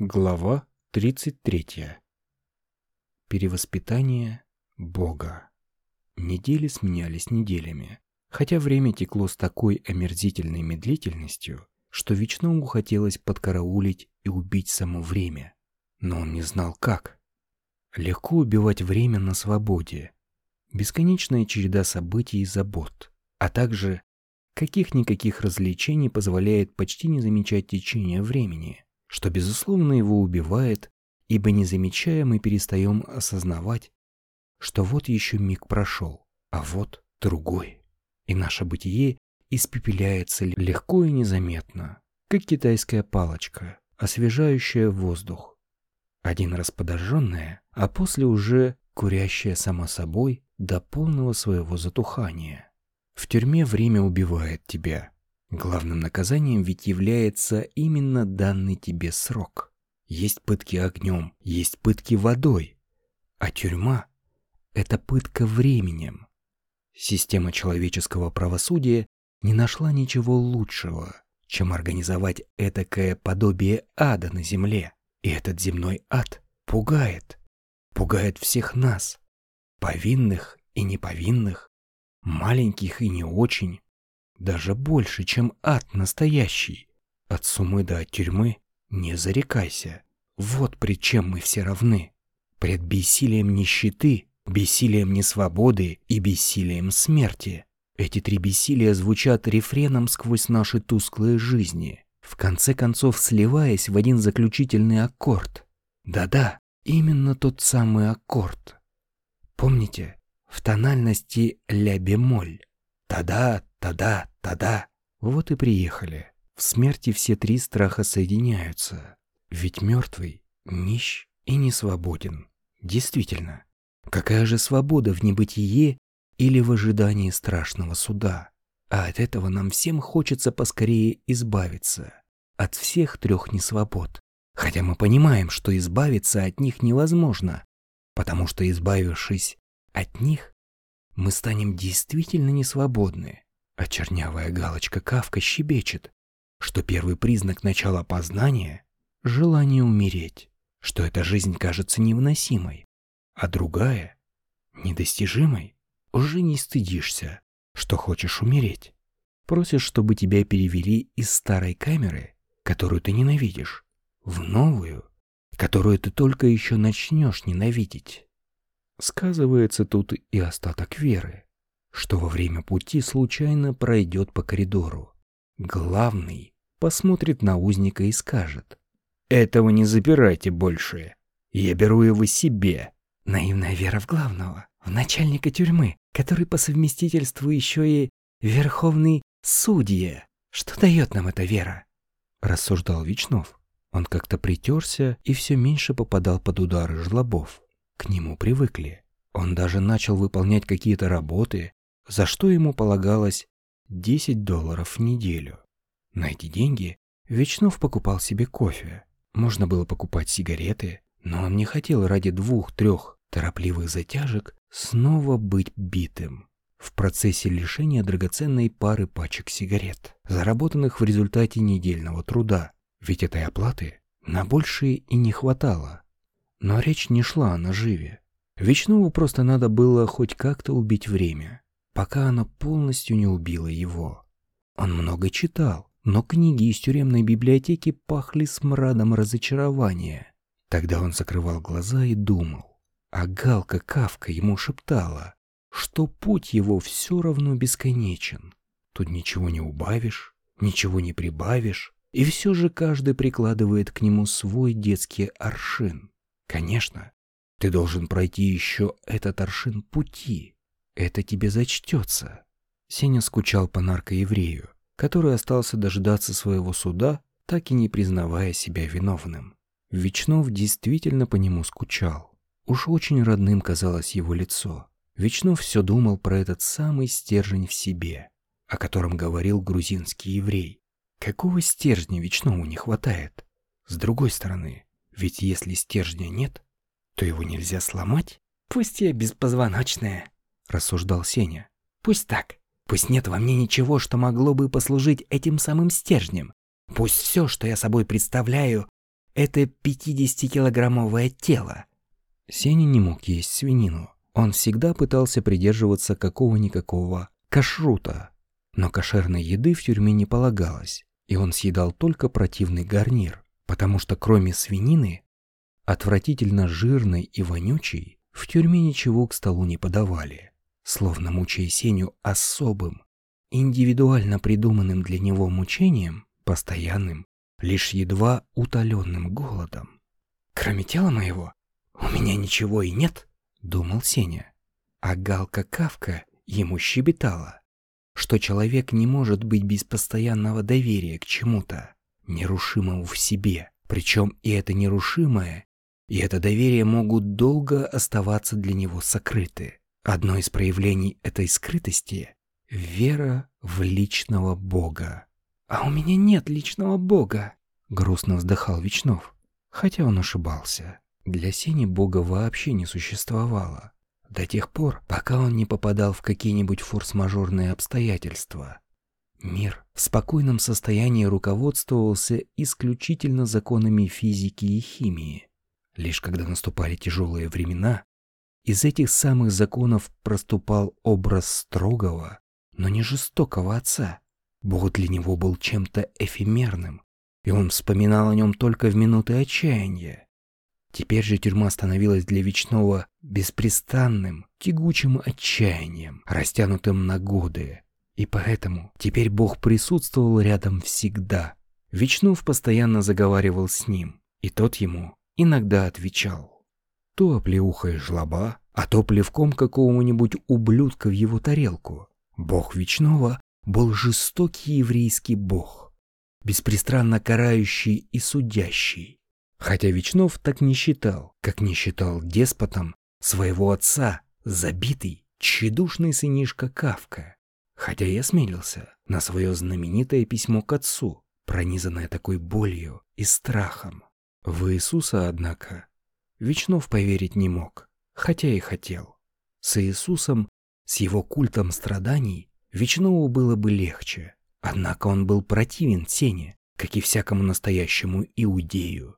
Глава 33. Перевоспитание Бога. Недели сменялись неделями, хотя время текло с такой омерзительной медлительностью, что Вечному хотелось подкараулить и убить само время. Но он не знал как. Легко убивать время на свободе. Бесконечная череда событий и забот, а также каких-никаких развлечений позволяет почти не замечать течение времени что, безусловно, его убивает, ибо не замечая мы перестаем осознавать, что вот еще миг прошел, а вот другой, и наше бытие испепеляется легко и незаметно, как китайская палочка, освежающая воздух. Один раз подожженная, а после уже курящая сама собой до полного своего затухания. В тюрьме время убивает тебя, Главным наказанием ведь является именно данный тебе срок. Есть пытки огнем, есть пытки водой, а тюрьма – это пытка временем. Система человеческого правосудия не нашла ничего лучшего, чем организовать этакое подобие ада на земле. И этот земной ад пугает, пугает всех нас, повинных и неповинных, маленьких и не очень, даже больше, чем ад настоящий. От сумы до от тюрьмы не зарекайся. Вот при чем мы все равны. Пред бессилием нищеты, бессилием несвободы и бессилием смерти. Эти три бессилия звучат рефреном сквозь наши тусклые жизни, в конце концов сливаясь в один заключительный аккорд. Да-да, именно тот самый аккорд. Помните? В тональности ля-бемоль. Та-да, та-да, та-да. Вот и приехали. В смерти все три страха соединяются. Ведь мертвый нищ и не свободен. Действительно, какая же свобода в небытие или в ожидании страшного суда? А от этого нам всем хочется поскорее избавиться. От всех трех несвобод. Хотя мы понимаем, что избавиться от них невозможно, потому что избавившись от них, мы станем действительно несвободны. А чернявая галочка Кавка щебечет, что первый признак начала познания — желание умереть, что эта жизнь кажется невыносимой, а другая — недостижимой. Уже не стыдишься, что хочешь умереть. Просишь, чтобы тебя перевели из старой камеры, которую ты ненавидишь, в новую, которую ты только еще начнешь ненавидеть. Сказывается тут и остаток веры, что во время пути случайно пройдет по коридору. Главный посмотрит на узника и скажет «Этого не запирайте больше, я беру его себе». Наивная вера в главного, в начальника тюрьмы, который по совместительству еще и верховный судья. Что дает нам эта вера? Рассуждал Вечнов. Он как-то притерся и все меньше попадал под удары жлобов. К нему привыкли. Он даже начал выполнять какие-то работы, за что ему полагалось 10 долларов в неделю. На эти деньги Вечнов покупал себе кофе. Можно было покупать сигареты, но он не хотел ради двух-трех торопливых затяжек снова быть битым в процессе лишения драгоценной пары пачек сигарет, заработанных в результате недельного труда. Ведь этой оплаты на большее и не хватало. Но речь не шла о наживе. Вечнову просто надо было хоть как-то убить время, пока оно полностью не убило его. Он много читал, но книги из тюремной библиотеки пахли смрадом разочарования. Тогда он закрывал глаза и думал, а Галка Кавка ему шептала, что путь его все равно бесконечен. Тут ничего не убавишь, ничего не прибавишь, и все же каждый прикладывает к нему свой детский аршин. Конечно, ты должен пройти еще этот аршин пути. Это тебе зачтется. Сеня скучал по наркоеврею, который остался дождаться своего суда, так и не признавая себя виновным. Вечнов действительно по нему скучал. Уж очень родным казалось его лицо. Вечнов все думал про этот самый стержень в себе, о котором говорил грузинский еврей. Какого стержня Вечнову не хватает? С другой стороны, ведь если стержня нет, то его нельзя сломать? Пусть я беспозвоночная, рассуждал Сеня. Пусть так. Пусть нет во мне ничего, что могло бы послужить этим самым стержнем. Пусть все, что я собой представляю, это 50-килограммовое тело. Сеня не мог есть свинину. Он всегда пытался придерживаться какого-никакого кашрута. Но кошерной еды в тюрьме не полагалось, и он съедал только противный гарнир, потому что кроме свинины, отвратительно жирной и вонючей, в тюрьме ничего к столу не подавали, словно мучая Сеню особым, индивидуально придуманным для него мучением, постоянным, лишь едва утоленным голодом. Кроме тела моего, у меня ничего и нет, думал Сеня. А Галка Кавка ему щебетала, что человек не может быть без постоянного доверия к чему-то, нерушимому в себе. Причем и это нерушимое, и это доверие могут долго оставаться для него сокрыты. Одно из проявлений этой скрытости — вера в личного Бога. «А у меня нет личного Бога», — грустно вздыхал Вечнов, хотя он ошибался. Для Сени Бога вообще не существовало. До тех пор, пока он не попадал в какие-нибудь форс-мажорные обстоятельства. Мир в спокойном состоянии руководствовался исключительно законами физики и химии. Лишь когда наступали тяжелые времена, из этих самых законов проступал образ строгого, но не жестокого отца. Бог для него был чем-то эфемерным, и он вспоминал о нем только в минуты отчаяния. Теперь же тюрьма становилась для Вечного беспрестанным, тягучим отчаянием, растянутым на годы. И поэтому теперь Бог присутствовал рядом всегда. Вечнов постоянно заговаривал с ним, и тот ему иногда отвечал. То оплеухой жлоба, а то плевком какого-нибудь ублюдка в его тарелку. Бог Вечного был жестокий еврейский бог, беспристрастно карающий и судящий, Хотя Вечнов так не считал, как не считал деспотом своего отца, забитый, тщедушный сынишка Кавка. Хотя я осмелился на свое знаменитое письмо к отцу, пронизанное такой болью и страхом. В Иисуса, однако, Вечнов поверить не мог, хотя и хотел. С Иисусом, с его культом страданий, Вечнову было бы легче. Однако он был противен Сене, как и всякому настоящему иудею.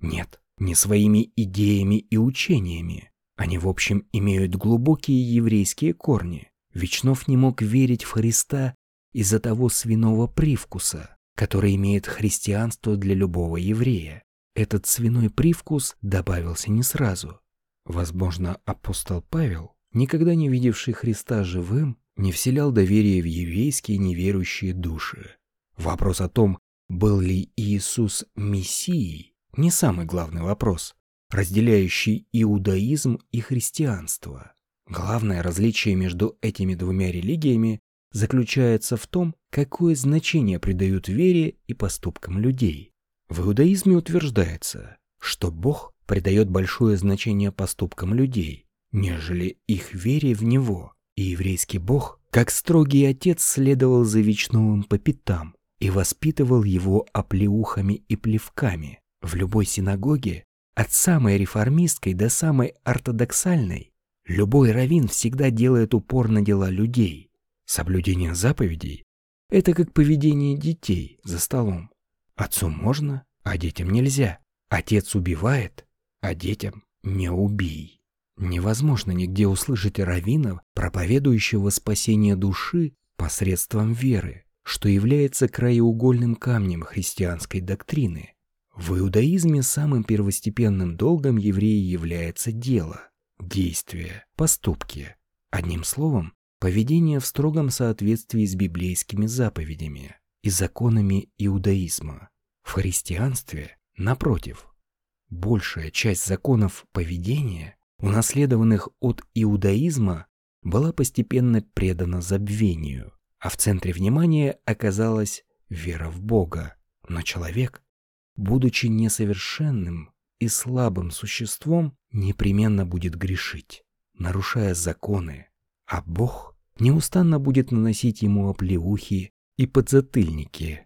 Нет, не своими идеями и учениями. Они, в общем, имеют глубокие еврейские корни. Вечнов не мог верить в Христа из-за того свиного привкуса, который имеет христианство для любого еврея. Этот свиной привкус добавился не сразу. Возможно, апостол Павел, никогда не видевший Христа живым, не вселял доверие в еврейские неверующие души. Вопрос о том, был ли Иисус Мессией, не самый главный вопрос, разделяющий иудаизм и христианство. Главное различие между этими двумя религиями заключается в том, какое значение придают вере и поступкам людей. В иудаизме утверждается, что Бог придает большое значение поступкам людей, нежели их вере в Него, и еврейский Бог, как строгий отец, следовал за Вечновым по пятам и воспитывал его оплеухами и плевками, в любой синагоге, от самой реформистской до самой ортодоксальной, любой раввин всегда делает упор на дела людей. Соблюдение заповедей – это как поведение детей за столом. Отцу можно, а детям нельзя. Отец убивает, а детям не убей. Невозможно нигде услышать раввинов, проповедующего спасение души посредством веры, что является краеугольным камнем христианской доктрины. В иудаизме самым первостепенным долгом еврея является дело, действие, поступки. Одним словом, поведение в строгом соответствии с библейскими заповедями и законами иудаизма. В христианстве, напротив, большая часть законов поведения, унаследованных от иудаизма, была постепенно предана забвению, а в центре внимания оказалась вера в Бога. Но человек будучи несовершенным и слабым существом, непременно будет грешить, нарушая законы, а Бог неустанно будет наносить ему оплеухи и подзатыльники.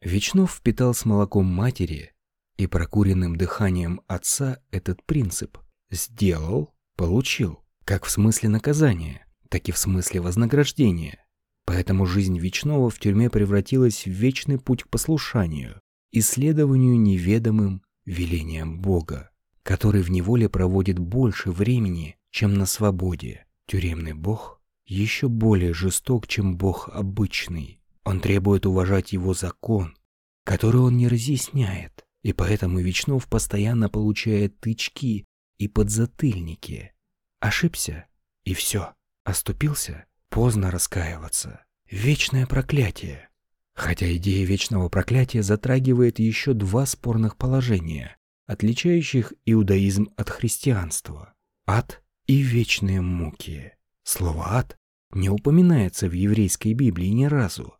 Вечнов впитал с молоком матери и прокуренным дыханием отца этот принцип. Сделал, получил, как в смысле наказания, так и в смысле вознаграждения. Поэтому жизнь Вечного в тюрьме превратилась в вечный путь к послушанию, исследованию неведомым велением Бога, который в неволе проводит больше времени, чем на свободе. Тюремный бог еще более жесток, чем бог обычный. Он требует уважать его закон, который он не разъясняет, и поэтому Вечнов постоянно получает тычки и подзатыльники. Ошибся, и все. Оступился, поздно раскаиваться. Вечное проклятие. Хотя идея вечного проклятия затрагивает еще два спорных положения, отличающих иудаизм от христианства. Ад и вечные муки. Слово «ад» не упоминается в еврейской Библии ни разу.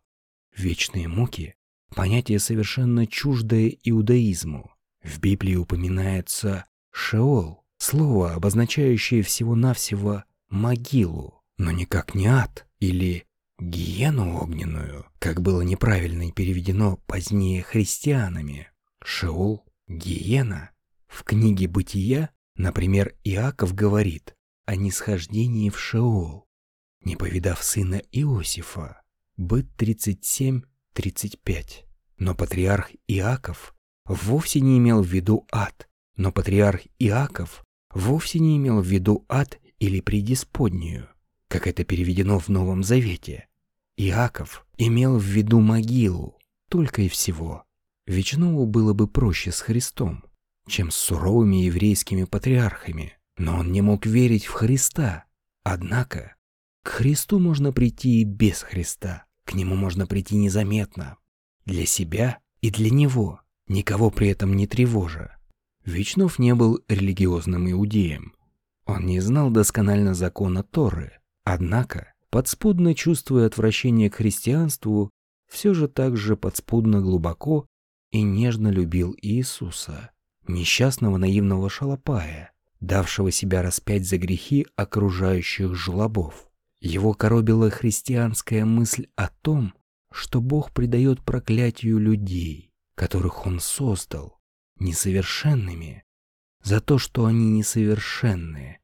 Вечные муки – понятие совершенно чуждое иудаизму. В Библии упоминается «шеол» – слово, обозначающее всего-навсего могилу, но никак не ад или гиену огненную, как было неправильно переведено позднее христианами. Шеол – гиена. В книге «Бытия», например, Иаков говорит о нисхождении в Шеол, не повидав сына Иосифа. Быт 37-35. Но патриарх Иаков вовсе не имел в виду ад, но патриарх Иаков вовсе не имел в виду ад или предисподнюю, как это переведено в Новом Завете. Иаков имел в виду могилу, только и всего. Вечнову было бы проще с Христом, чем с суровыми еврейскими патриархами, но он не мог верить в Христа. Однако к Христу можно прийти и без Христа, к Нему можно прийти незаметно, для себя и для Него, никого при этом не тревожа. Вечнов не был религиозным иудеем, он не знал досконально закона Торы, однако, подспудно чувствуя отвращение к христианству, все же также подспудно глубоко и нежно любил Иисуса, несчастного наивного шалопая, давшего себя распять за грехи окружающих жлобов. Его коробила христианская мысль о том, что Бог предает проклятию людей, которых Он создал, несовершенными, за то, что они несовершенные.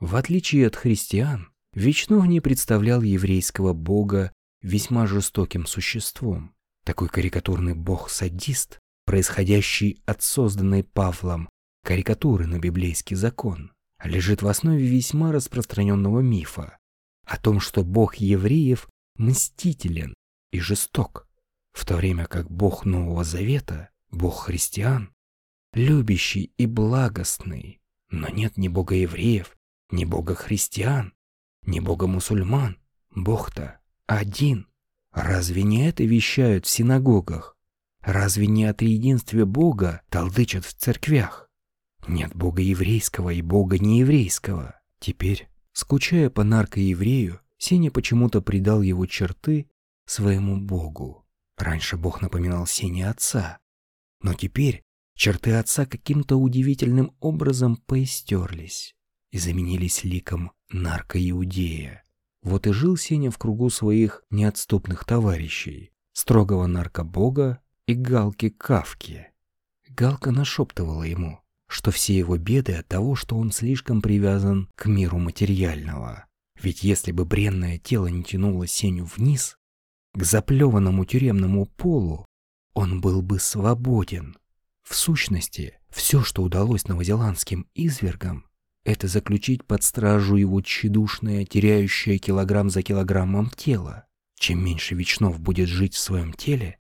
В отличие от христиан, Вечнов не представлял еврейского бога весьма жестоким существом. Такой карикатурный бог-садист, происходящий от созданной Павлом карикатуры на библейский закон, лежит в основе весьма распространенного мифа о том, что бог евреев мстителен и жесток, в то время как бог Нового Завета, бог христиан, любящий и благостный, но нет ни бога евреев, ни бога христиан, ни бога мусульман. Бог-то один. Разве не это вещают в синагогах? Разве не о триединстве Бога толдычат в церквях? Нет бога еврейского и бога нееврейского. Теперь, скучая по наркоеврею, Сеня почему-то придал его черты своему богу. Раньше бог напоминал Сене отца, но теперь Черты отца каким-то удивительным образом поистерлись и заменились ликом наркоиудея. Вот и жил Сеня в кругу своих неотступных товарищей, строгого наркобога и Галки Кавки. Галка нашептывала ему, что все его беды от того, что он слишком привязан к миру материального. Ведь если бы бренное тело не тянуло Сеню вниз, к заплеванному тюремному полу, он был бы свободен. В сущности, все, что удалось новозеландским извергам, это заключить под стражу его тщедушное, теряющее килограмм за килограммом тело. Чем меньше Вечнов будет жить в своем теле,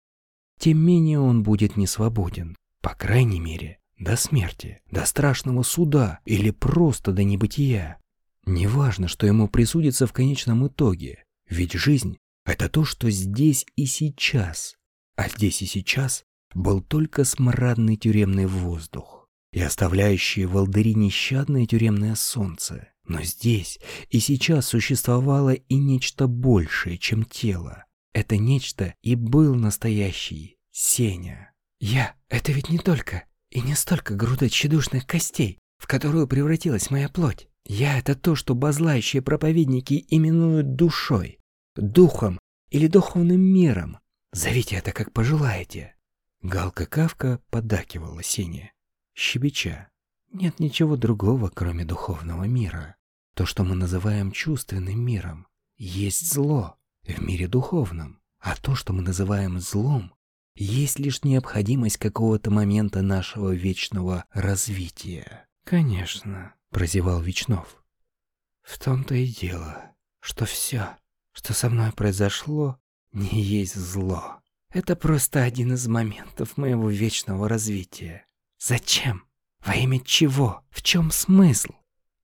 тем менее он будет несвободен, по крайней мере, до смерти, до страшного суда или просто до небытия. Неважно, что ему присудится в конечном итоге, ведь жизнь — это то, что здесь и сейчас, а здесь и сейчас был только смрадный тюремный воздух и оставляющее волдыри нещадное тюремное солнце. Но здесь и сейчас существовало и нечто большее, чем тело. Это нечто и был настоящий Сеня. Я — это ведь не только и не столько груда тщедушных костей, в которую превратилась моя плоть. Я — это то, что базлающие проповедники именуют душой, духом или духовным миром. Зовите это как пожелаете. Галка Кавка подакивала Сене, щебеча. Нет ничего другого, кроме духовного мира. То, что мы называем чувственным миром, есть зло в мире духовном. А то, что мы называем злом, есть лишь необходимость какого-то момента нашего вечного развития. Конечно, прозевал Вечнов. В том-то и дело, что все, что со мной произошло, не есть зло. Это просто один из моментов моего вечного развития. Зачем? Во имя чего? В чем смысл?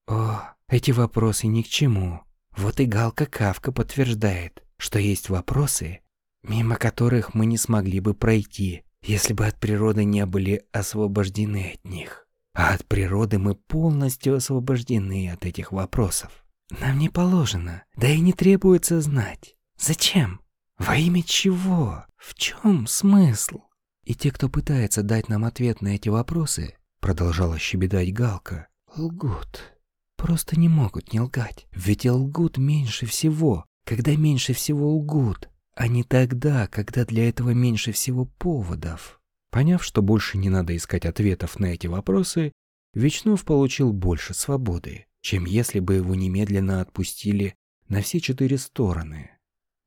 О, эти вопросы ни к чему. Вот и Галка Кавка подтверждает, что есть вопросы, мимо которых мы не смогли бы пройти, если бы от природы не были освобождены от них. А от природы мы полностью освобождены от этих вопросов. Нам не положено, да и не требуется знать. Зачем? Во имя чего? В чем смысл? И те, кто пытается дать нам ответ на эти вопросы, продолжала щебетать Галка, лгут. Просто не могут не лгать. Ведь лгут меньше всего, когда меньше всего лгут, а не тогда, когда для этого меньше всего поводов. Поняв, что больше не надо искать ответов на эти вопросы, Вечнов получил больше свободы, чем если бы его немедленно отпустили на все четыре стороны.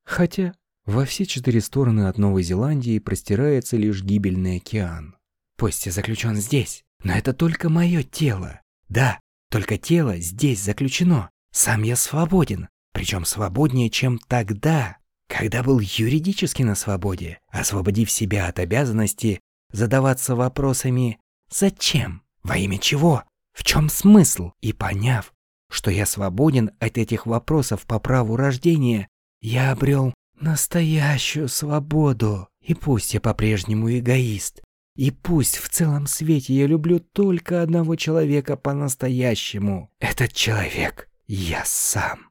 Хотя во все четыре стороны от Новой Зеландии простирается лишь гибельный океан. Пусть я заключен здесь, но это только мое тело. Да, только тело здесь заключено. Сам я свободен, причем свободнее, чем тогда, когда был юридически на свободе, освободив себя от обязанности задаваться вопросами «Зачем? Во имя чего? В чем смысл?» и поняв, что я свободен от этих вопросов по праву рождения, я обрел настоящую свободу. И пусть я по-прежнему эгоист, и пусть в целом свете я люблю только одного человека по-настоящему. Этот человек — я сам.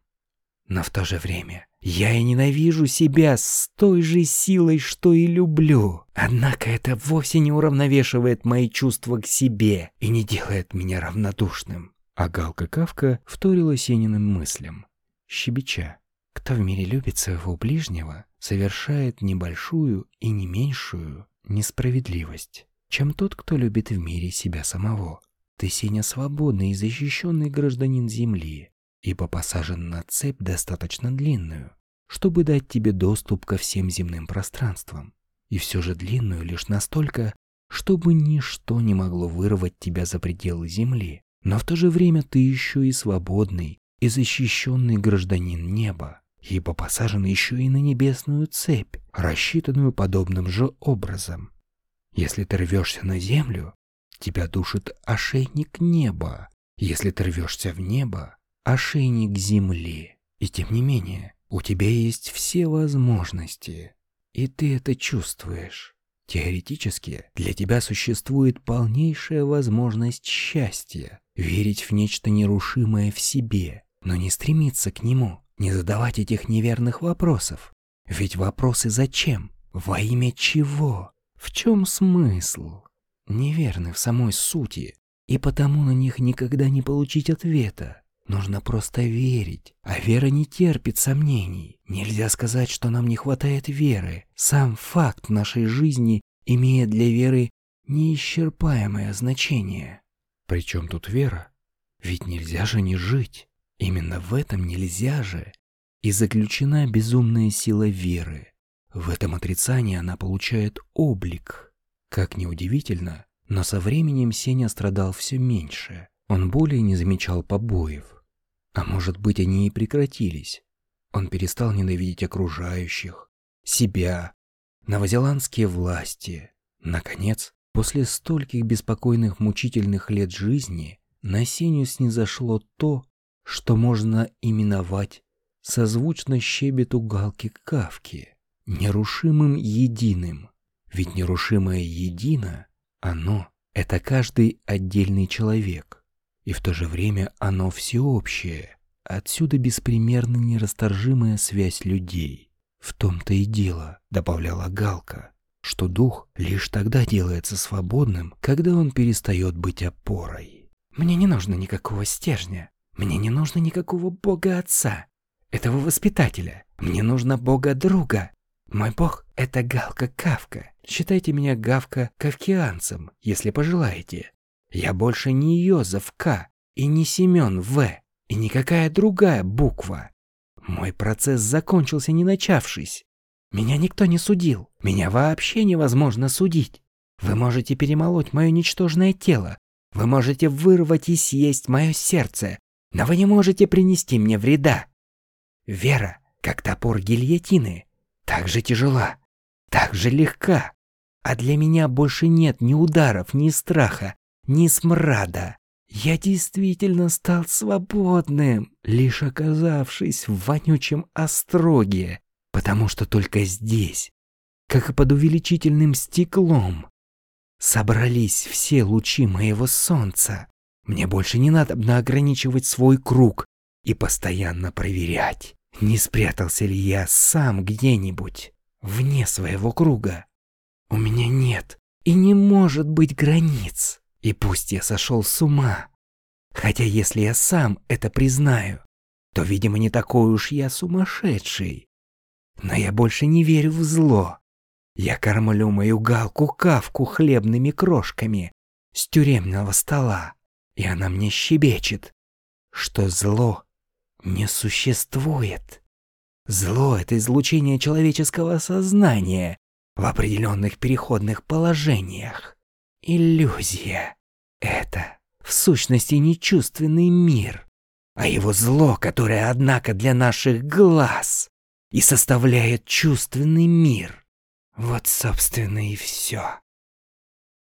Но в то же время я и ненавижу себя с той же силой, что и люблю. Однако это вовсе не уравновешивает мои чувства к себе и не делает меня равнодушным. А Галка Кавка вторила Сениным мыслям, щебеча. Кто в мире любит своего ближнего, совершает небольшую и не меньшую несправедливость, чем тот, кто любит в мире себя самого. Ты, Сеня, свободный и защищенный гражданин Земли, ибо посажен на цепь достаточно длинную, чтобы дать тебе доступ ко всем земным пространствам, и все же длинную лишь настолько, чтобы ничто не могло вырвать тебя за пределы Земли. Но в то же время ты еще и свободный и защищенный гражданин неба, ибо посажен еще и на небесную цепь, рассчитанную подобным же образом. Если ты рвешься на землю, тебя душит ошейник неба. Если ты рвешься в небо, ошейник земли. И тем не менее, у тебя есть все возможности, и ты это чувствуешь. Теоретически, для тебя существует полнейшая возможность счастья, верить в нечто нерушимое в себе, но не стремиться к нему, не задавать этих неверных вопросов. Ведь вопросы зачем? Во имя чего? В чем смысл? Неверны в самой сути, и потому на них никогда не получить ответа. Нужно просто верить, а вера не терпит сомнений. Нельзя сказать, что нам не хватает веры. Сам факт нашей жизни имеет для веры неисчерпаемое значение. Причем тут вера? Ведь нельзя же не жить. Именно в этом нельзя же и заключена безумная сила веры. В этом отрицании она получает облик. Как неудивительно, но со временем Сеня страдал все меньше. Он более не замечал побоев. А может быть, они и прекратились. Он перестал ненавидеть окружающих, себя, новозеландские власти. Наконец, после стольких беспокойных мучительных лет жизни, на Сеню снизошло то, что можно именовать созвучно щебету галки кавки, нерушимым единым. Ведь нерушимое едино, оно — это каждый отдельный человек, и в то же время оно всеобщее. Отсюда беспримерно нерасторжимая связь людей. В том-то и дело, добавляла Галка, что дух лишь тогда делается свободным, когда он перестает быть опорой. Мне не нужно никакого стержня, мне не нужно никакого бога-отца, этого воспитателя. Мне нужно бога-друга. Мой бог — это Галка Кавка. Считайте меня Гавка-кавкианцем, если пожелаете. Я больше не Йозеф К. и не Семен В. и никакая другая буква. Мой процесс закончился не начавшись. Меня никто не судил. Меня вообще невозможно судить. Вы можете перемолоть мое ничтожное тело. Вы можете вырвать и съесть мое сердце. Но вы не можете принести мне вреда. Вера, как топор гильотины, так же тяжела, так же легка. А для меня больше нет ни ударов, ни страха, ни смрада. Я действительно стал свободным, лишь оказавшись в вонючем остроге, потому что только здесь, как и под увеличительным стеклом, собрались все лучи моего солнца. Мне больше не надо ограничивать свой круг и постоянно проверять, не спрятался ли я сам где-нибудь вне своего круга. У меня нет и не может быть границ. И пусть я сошел с ума, хотя если я сам это признаю, то, видимо, не такой уж я сумасшедший. Но я больше не верю в зло. Я кормлю мою галку-кавку хлебными крошками с тюремного стола, и она мне щебечет, что зло не существует. Зло — это излучение человеческого сознания в определенных переходных положениях. Иллюзия — это, в сущности, нечувственный мир, а его зло, которое, однако, для наших глаз и составляет чувственный мир. Вот, собственно, и все.